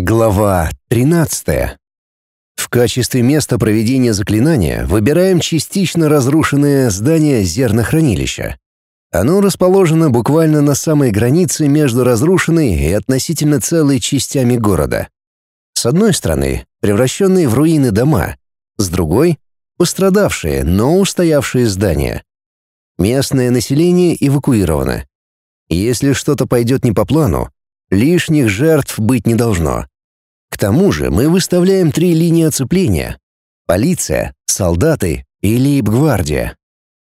Глава 13. В качестве места проведения заклинания выбираем частично разрушенное здание зернохранилища. Оно расположено буквально на самой границе между разрушенной и относительно целой частями города. С одной стороны, превращенные в руины дома, с другой — пострадавшие, но устоявшие здания. Местное население эвакуировано. Если что-то пойдет не по плану, Лишних жертв быть не должно. К тому же мы выставляем три линии оцепления. Полиция, солдаты и лейб-гвардия.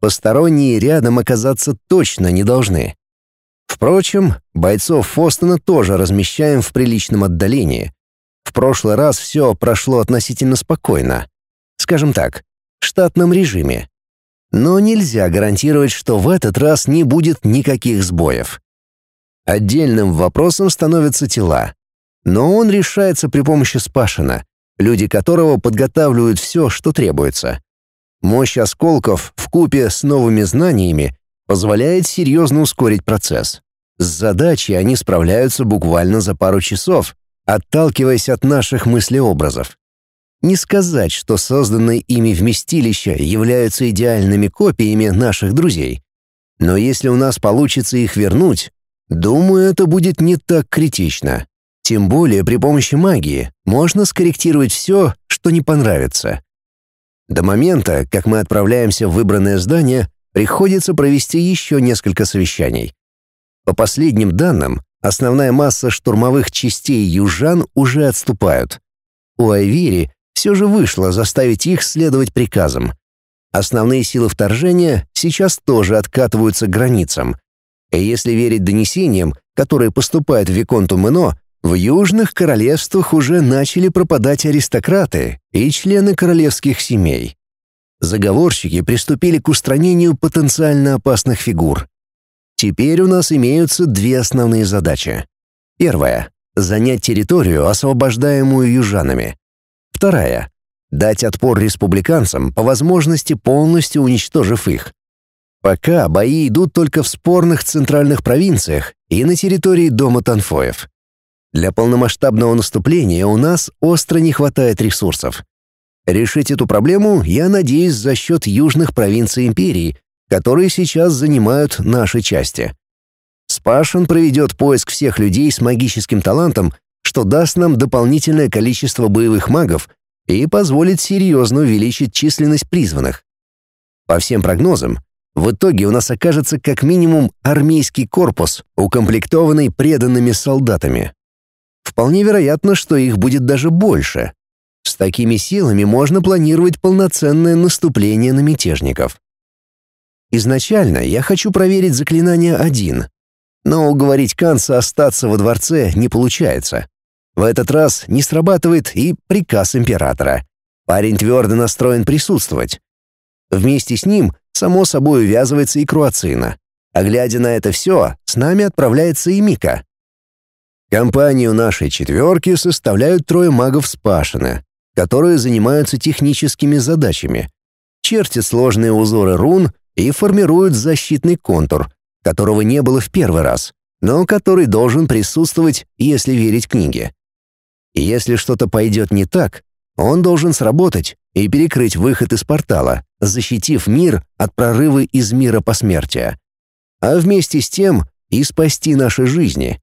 Посторонние рядом оказаться точно не должны. Впрочем, бойцов Фостона тоже размещаем в приличном отдалении. В прошлый раз все прошло относительно спокойно. Скажем так, в штатном режиме. Но нельзя гарантировать, что в этот раз не будет никаких сбоев. Отдельным вопросом становятся тела. Но он решается при помощи Спашина, люди которого подготавливают все, что требуется. Мощь осколков в купе с новыми знаниями позволяет серьезно ускорить процесс. С задачей они справляются буквально за пару часов, отталкиваясь от наших мыслеобразов. Не сказать, что созданные ими вместилища являются идеальными копиями наших друзей. Но если у нас получится их вернуть, Думаю, это будет не так критично. Тем более при помощи магии можно скорректировать все, что не понравится. До момента, как мы отправляемся в выбранное здание, приходится провести еще несколько совещаний. По последним данным, основная масса штурмовых частей южан уже отступают. У Айвири все же вышло заставить их следовать приказам. Основные силы вторжения сейчас тоже откатываются к границам, и если верить донесениям, которые поступают в Виконту Мено, в южных королевствах уже начали пропадать аристократы и члены королевских семей. Заговорщики приступили к устранению потенциально опасных фигур. Теперь у нас имеются две основные задачи. Первая — занять территорию, освобождаемую южанами. Вторая — дать отпор республиканцам, по возможности полностью уничтожив их. Пока бои идут только в спорных центральных провинциях и на территории дома Танфоев. Для полномасштабного наступления у нас остро не хватает ресурсов. Решить эту проблему я надеюсь за счет южных провинций империи, которые сейчас занимают наши части. Спашин проведет поиск всех людей с магическим талантом, что даст нам дополнительное количество боевых магов и позволит серьезно увеличить численность призванных. По всем прогнозам, в итоге у нас окажется как минимум армейский корпус, укомплектованный преданными солдатами. Вполне вероятно, что их будет даже больше. С такими силами можно планировать полноценное наступление на мятежников. Изначально я хочу проверить заклинание один, но уговорить Канца остаться во дворце не получается. В этот раз не срабатывает и приказ императора. Парень твердо настроен присутствовать. Вместе с ним Само собой увязывается и Круацина. А глядя на это все, с нами отправляется и Мика. Компанию нашей четверки составляют трое магов Спашина, которые занимаются техническими задачами, чертят сложные узоры рун и формируют защитный контур, которого не было в первый раз, но который должен присутствовать, если верить книге. И если что-то пойдет не так, он должен сработать и перекрыть выход из портала, защитив мир от прорыва из мира посмертия. А вместе с тем и спасти наши жизни.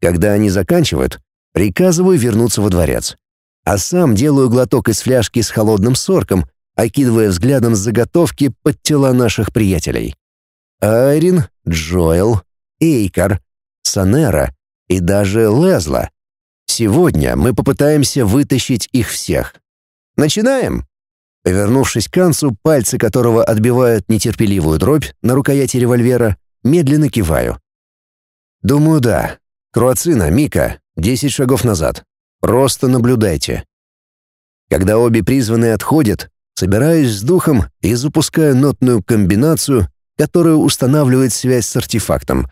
Когда они заканчивают, приказываю вернуться во дворец. А сам делаю глоток из фляжки с холодным сорком, окидывая взглядом заготовки под тела наших приятелей. Айрин, Джоэл, Эйкар, Санера и даже Лезла. Сегодня мы попытаемся вытащить их всех. Начинаем!» Повернувшись к Кансу, пальцы которого отбивают нетерпеливую дробь на рукояти револьвера, медленно киваю. «Думаю, да. Круацина, Мика, десять шагов назад. Просто наблюдайте». Когда обе призванные отходят, собираюсь с духом и запускаю нотную комбинацию, которая устанавливает связь с артефактом.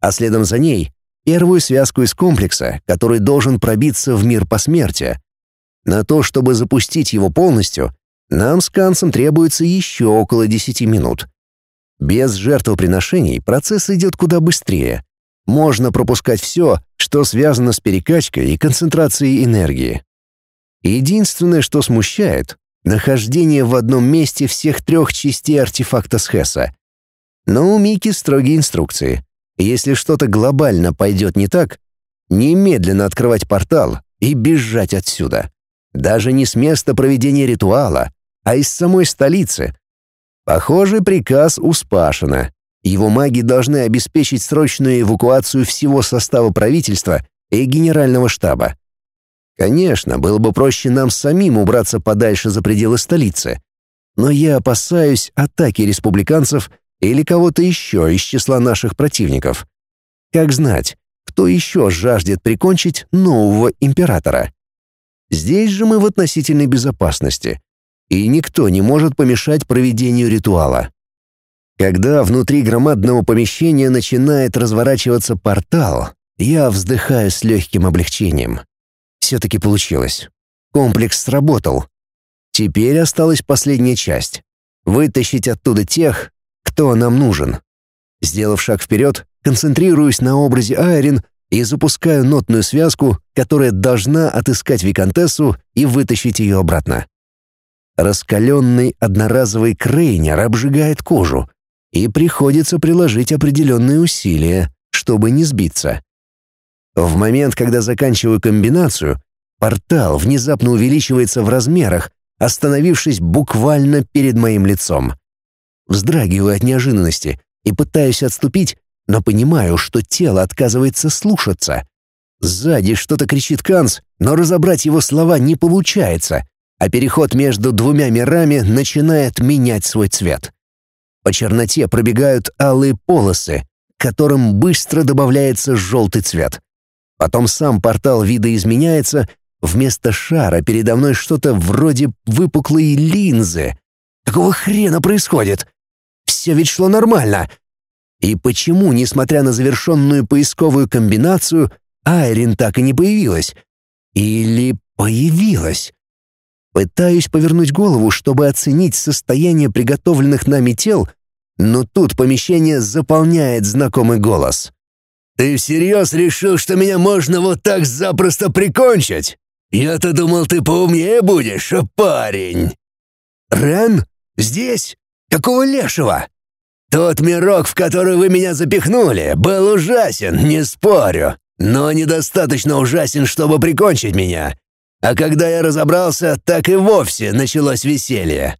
А следом за ней — первую связку из комплекса, который должен пробиться в мир посмертия, на то, чтобы запустить его полностью, нам с Кансом требуется еще около 10 минут. Без жертвоприношений процесс идет куда быстрее. Можно пропускать все, что связано с перекачкой и концентрацией энергии. Единственное, что смущает — нахождение в одном месте всех трех частей артефакта Схеса. Но у Мики строгие инструкции. Если что-то глобально пойдет не так, немедленно открывать портал и бежать отсюда. Даже не с места проведения ритуала, а из самой столицы. Похожий приказ у Спашина. Его маги должны обеспечить срочную эвакуацию всего состава правительства и генерального штаба. Конечно, было бы проще нам самим убраться подальше за пределы столицы. Но я опасаюсь атаки республиканцев или кого-то еще из числа наших противников. Как знать, кто еще жаждет прикончить нового императора? Здесь же мы в относительной безопасности, и никто не может помешать проведению ритуала. Когда внутри громадного помещения начинает разворачиваться портал, я вздыхаю с легким облегчением. Все-таки получилось. Комплекс сработал. Теперь осталась последняя часть — вытащить оттуда тех, кто нам нужен. Сделав шаг вперед, концентрируюсь на образе Айрин и запускаю нотную связку, которая должна отыскать виконтессу и вытащить ее обратно. Раскаленный одноразовый крейнер обжигает кожу, и приходится приложить определенные усилия, чтобы не сбиться. В момент, когда заканчиваю комбинацию, портал внезапно увеличивается в размерах, остановившись буквально перед моим лицом. Вздрагиваю от неожиданности и пытаюсь отступить, но понимаю, что тело отказывается слушаться. Сзади что-то кричит Канс, но разобрать его слова не получается, а переход между двумя мирами начинает менять свой цвет. По черноте пробегают алые полосы, к которым быстро добавляется желтый цвет. Потом сам портал видоизменяется, вместо шара передо мной что-то вроде выпуклой линзы. Какого хрена происходит? Все ведь шло нормально. И почему, несмотря на завершенную поисковую комбинацию, Айрин так и не появилась? Или появилась? Пытаюсь повернуть голову, чтобы оценить состояние приготовленных нами тел, но тут помещение заполняет знакомый голос. «Ты всерьез решил, что меня можно вот так запросто прикончить? Я-то думал, ты поумнее будешь, а парень!» «Рен? Здесь? Какого лешего?» «Тот мирок, в который вы меня запихнули, был ужасен, не спорю, но недостаточно ужасен, чтобы прикончить меня. А когда я разобрался, так и вовсе началось веселье.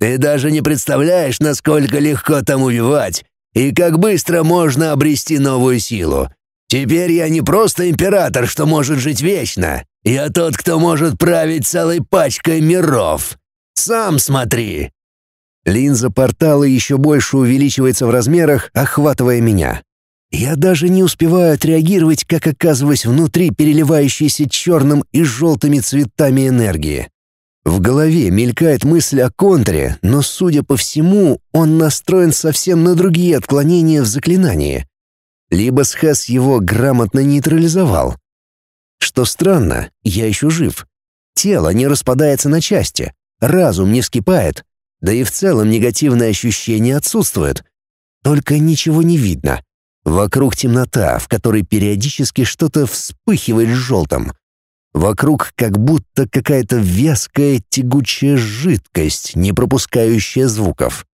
Ты даже не представляешь, насколько легко там убивать и как быстро можно обрести новую силу. Теперь я не просто император, что может жить вечно. Я тот, кто может править целой пачкой миров. Сам смотри. Линза портала еще больше увеличивается в размерах, охватывая меня. Я даже не успеваю отреагировать, как оказываюсь внутри переливающейся черным и желтыми цветами энергии. В голове мелькает мысль о контре, но, судя по всему, он настроен совсем на другие отклонения в заклинании. Либо Схас его грамотно нейтрализовал. Что странно, я еще жив. Тело не распадается на части, разум не вскипает, да и в целом негативные ощущения отсутствуют. Только ничего не видно. Вокруг темнота, в которой периодически что-то вспыхивает желтым. Вокруг как будто какая-то вязкая тягучая жидкость, не пропускающая звуков.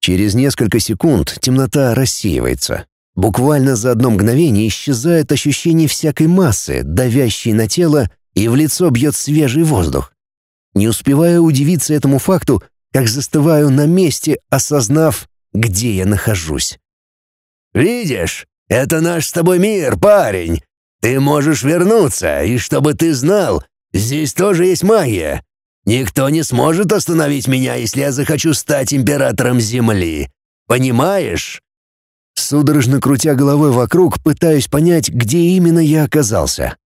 Через несколько секунд темнота рассеивается. Буквально за одно мгновение исчезает ощущение всякой массы, давящей на тело, и в лицо бьет свежий воздух. Не успеваю удивиться этому факту, как застываю на месте, осознав, где я нахожусь. «Видишь, это наш с тобой мир, парень. Ты можешь вернуться, и чтобы ты знал, здесь тоже есть магия. Никто не сможет остановить меня, если я захочу стать императором Земли. Понимаешь?» Судорожно крутя головой вокруг, пытаюсь понять, где именно я оказался.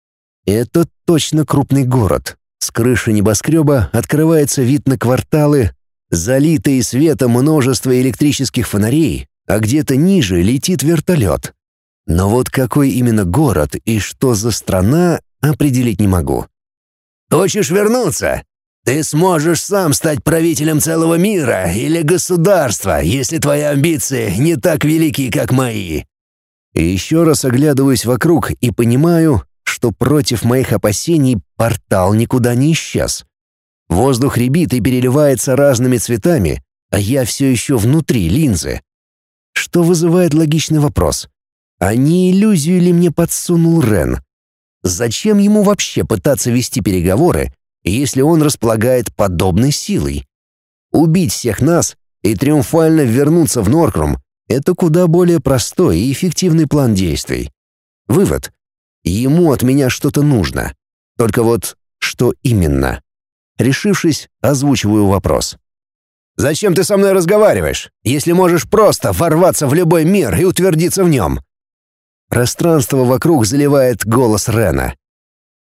Это точно крупный город. С крыши небоскреба открывается вид на кварталы, залитые светом множество электрических фонарей, а где-то ниже летит вертолет. Но вот какой именно город и что за страна, определить не могу. «Хочешь вернуться? Ты сможешь сам стать правителем целого мира или государства, если твои амбиции не так велики, как мои. Еще раз оглядываюсь вокруг и понимаю, что против моих опасений портал никуда не исчез. Воздух рябит и переливается разными цветами, а я все еще внутри линзы. Что вызывает логичный вопрос. А не иллюзию ли мне подсунул Рен? Зачем ему вообще пытаться вести переговоры, если он располагает подобной силой? Убить всех нас и триумфально вернуться в Норкрум — это куда более простой и эффективный план действий. Вывод. Ему от меня что-то нужно. Только вот что именно? Решившись, озвучиваю вопрос. «Зачем ты со мной разговариваешь, если можешь просто ворваться в любой мир и утвердиться в нем?» Пространство вокруг заливает голос Рена.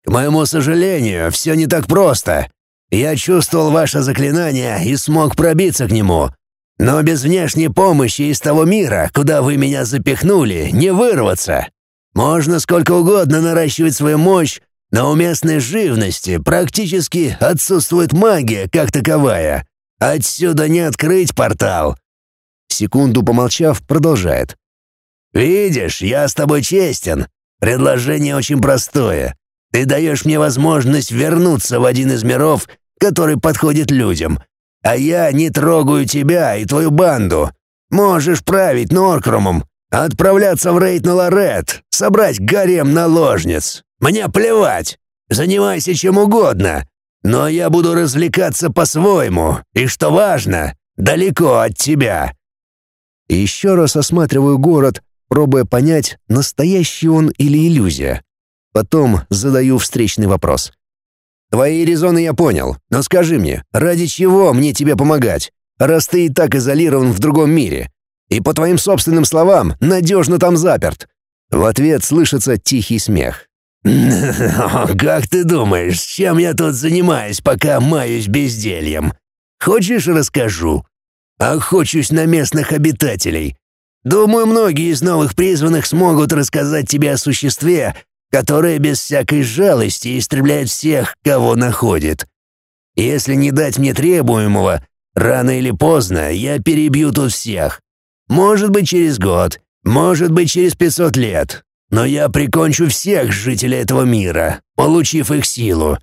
«К моему сожалению, все не так просто. Я чувствовал ваше заклинание и смог пробиться к нему. Но без внешней помощи из того мира, куда вы меня запихнули, не вырваться. Можно сколько угодно наращивать свою мощь, но у местной живности практически отсутствует магия как таковая. Отсюда не открыть портал». Секунду помолчав, продолжает. «Видишь, я с тобой честен. Предложение очень простое. Ты даешь мне возможность вернуться в один из миров, который подходит людям. А я не трогаю тебя и твою банду. Можешь править Норкромом, отправляться в рейд на Лорет, собрать гарем наложниц. Мне плевать. Занимайся чем угодно. Но я буду развлекаться по-своему, и, что важно, далеко от тебя». Еще раз осматриваю город, пробуя понять, настоящий он или иллюзия. Потом задаю встречный вопрос. «Твои резоны я понял, но скажи мне, ради чего мне тебе помогать, раз ты и так изолирован в другом мире? И, по твоим собственным словам, надежно там заперт?» В ответ слышится тихий смех. «Как ты думаешь, чем я тут занимаюсь, пока маюсь бездельем? Хочешь, расскажу? Охочусь на местных обитателей. Думаю, многие из новых призванных смогут рассказать тебе о существе, которое без всякой жалости истребляет всех, кого находит. Если не дать мне требуемого, рано или поздно я перебью тут всех. Может быть, через год, может быть, через 500 лет. Но я прикончу всех жителей этого мира, получив их силу.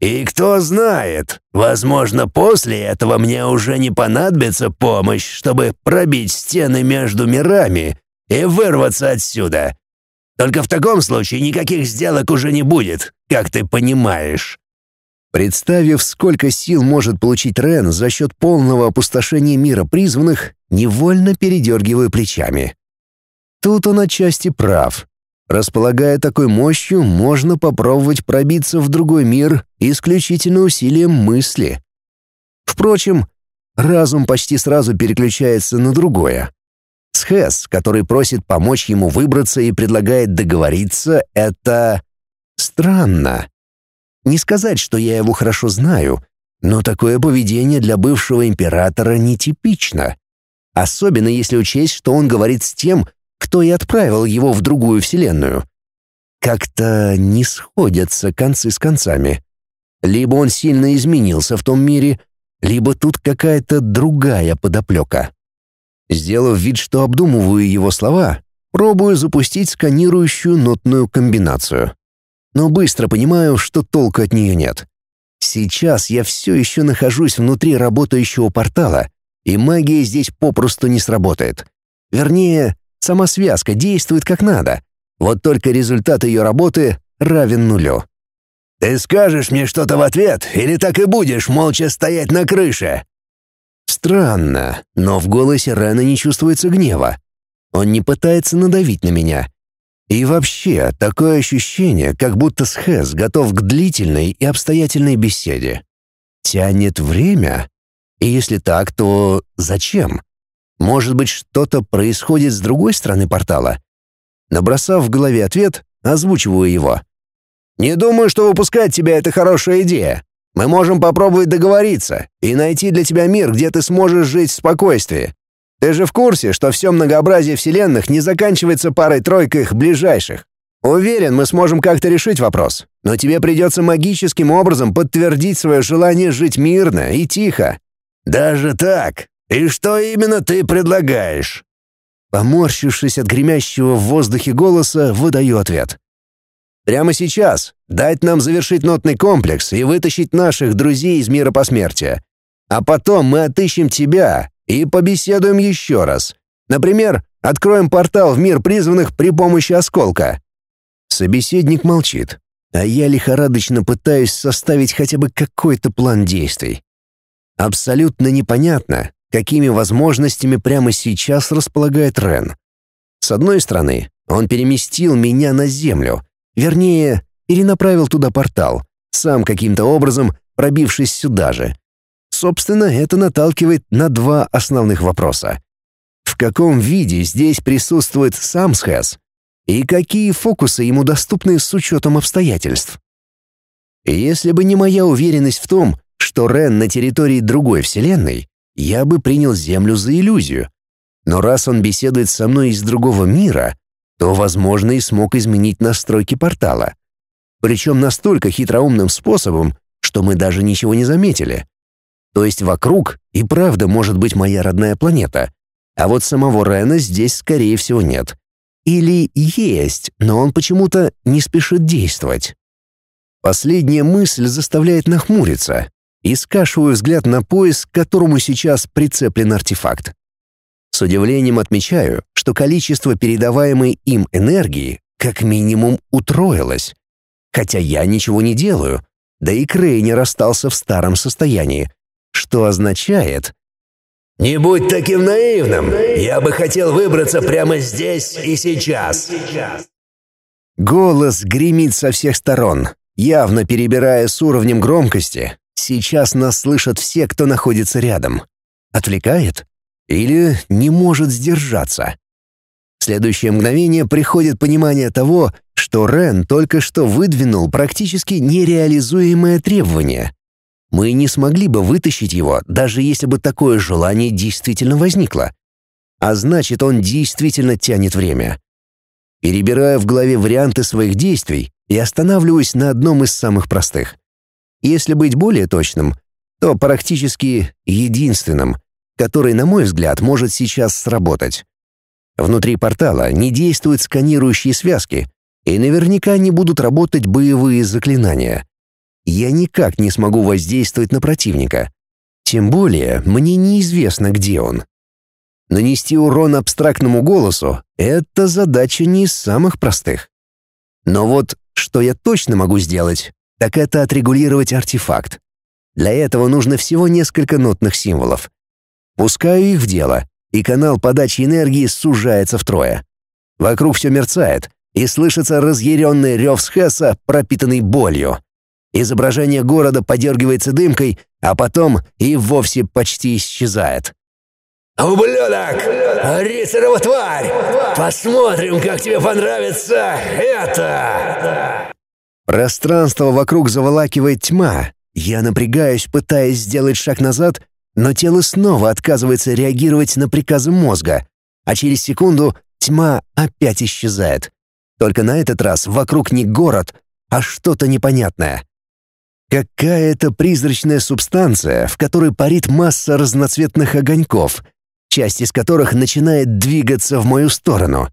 И кто знает, возможно, после этого мне уже не понадобится помощь, чтобы пробить стены между мирами и вырваться отсюда. Только в таком случае никаких сделок уже не будет, как ты понимаешь». Представив, сколько сил может получить Рен за счет полного опустошения мира призванных, невольно передергиваю плечами. Тут он отчасти прав. Располагая такой мощью, можно попробовать пробиться в другой мир исключительно усилием мысли. Впрочем, разум почти сразу переключается на другое. Схэс, который просит помочь ему выбраться и предлагает договориться, это... странно. Не сказать, что я его хорошо знаю, но такое поведение для бывшего императора нетипично. Особенно если учесть, что он говорит с тем, кто и отправил его в другую вселенную. Как-то не сходятся концы с концами. Либо он сильно изменился в том мире, либо тут какая-то другая подоплека. Сделав вид, что обдумываю его слова, пробую запустить сканирующую нотную комбинацию. Но быстро понимаю, что толку от нее нет. Сейчас я все еще нахожусь внутри работающего портала, и магия здесь попросту не сработает. Вернее, Сама связка действует как надо. Вот только результат ее работы равен нулю. «Ты скажешь мне что-то в ответ, или так и будешь молча стоять на крыше?» Странно, но в голосе Рена не чувствуется гнева. Он не пытается надавить на меня. И вообще, такое ощущение, как будто Схэс готов к длительной и обстоятельной беседе. Тянет время? И если так, то зачем? Может быть, что-то происходит с другой стороны портала? Набросав в голове ответ, озвучиваю его. «Не думаю, что выпускать тебя — это хорошая идея. Мы можем попробовать договориться и найти для тебя мир, где ты сможешь жить в спокойствии. Ты же в курсе, что все многообразие вселенных не заканчивается парой-тройкой их ближайших. Уверен, мы сможем как-то решить вопрос, но тебе придется магическим образом подтвердить свое желание жить мирно и тихо. Даже так, «И что именно ты предлагаешь?» поморщившись от гремящего в воздухе голоса, выдаю ответ. «Прямо сейчас дать нам завершить нотный комплекс и вытащить наших друзей из мира посмертия. А потом мы отыщем тебя и побеседуем еще раз. Например, откроем портал в мир призванных при помощи осколка». Собеседник молчит, а я лихорадочно пытаюсь составить хотя бы какой-то план действий. Абсолютно непонятно, какими возможностями прямо сейчас располагает Рен. С одной стороны, он переместил меня на Землю, вернее, перенаправил туда портал, сам каким-то образом пробившись сюда же. Собственно, это наталкивает на два основных вопроса. В каком виде здесь присутствует сам Схэс? И какие фокусы ему доступны с учетом обстоятельств? Если бы не моя уверенность в том, что Рен на территории другой вселенной, я бы принял Землю за иллюзию. Но раз он беседует со мной из другого мира, то, возможно, и смог изменить настройки портала. Причем настолько хитроумным способом, что мы даже ничего не заметили. То есть вокруг и правда может быть моя родная планета, а вот самого Рена здесь, скорее всего, нет. Или есть, но он почему-то не спешит действовать. Последняя мысль заставляет нахмуриться, и скашиваю взгляд на пояс, к которому сейчас прицеплен артефакт. С удивлением отмечаю, что количество передаваемой им энергии как минимум утроилось. Хотя я ничего не делаю, да и Крейнер остался в старом состоянии, что означает... «Не будь таким наивным! Я бы хотел выбраться прямо здесь и сейчас!» Голос гремит со всех сторон, явно перебирая с уровнем громкости, Сейчас нас слышат все, кто находится рядом. Отвлекает? Или не может сдержаться? В следующее мгновение приходит понимание того, что Рен только что выдвинул практически нереализуемое требование. Мы не смогли бы вытащить его, даже если бы такое желание действительно возникло. А значит, он действительно тянет время. Перебирая в голове варианты своих действий и останавливаюсь на одном из самых простых. Если быть более точным, то практически единственным, который, на мой взгляд, может сейчас сработать. Внутри портала не действуют сканирующие связки, и наверняка не будут работать боевые заклинания. Я никак не смогу воздействовать на противника. Тем более, мне неизвестно, где он. Нанести урон абстрактному голосу — это задача не из самых простых. Но вот что я точно могу сделать, так это отрегулировать артефакт. Для этого нужно всего несколько нотных символов. Пускаю их в дело, и канал подачи энергии сужается втрое. Вокруг все мерцает, и слышится разъяренный рев Схесса, пропитанный болью. Изображение города подергивается дымкой, а потом и вовсе почти исчезает. «Ублюдок! Рицарова тварь! Посмотрим, как тебе понравится это!» Пространство вокруг заволакивает тьма. Я напрягаюсь, пытаясь сделать шаг назад, но тело снова отказывается реагировать на приказы мозга, а через секунду тьма опять исчезает. Только на этот раз вокруг не город, а что-то непонятное. Какая-то призрачная субстанция, в которой парит масса разноцветных огоньков, часть из которых начинает двигаться в мою сторону.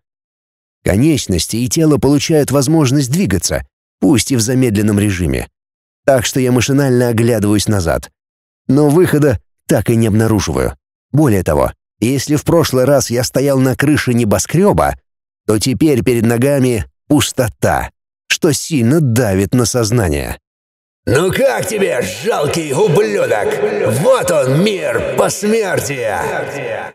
Конечности и тело получают возможность двигаться, пусть и в замедленном режиме. Так что я машинально оглядываюсь назад. Но выхода так и не обнаруживаю. Более того, если в прошлый раз я стоял на крыше небоскреба, то теперь перед ногами пустота, что сильно давит на сознание. «Ну как тебе, жалкий ублюдок? Вот он, мир посмертия!»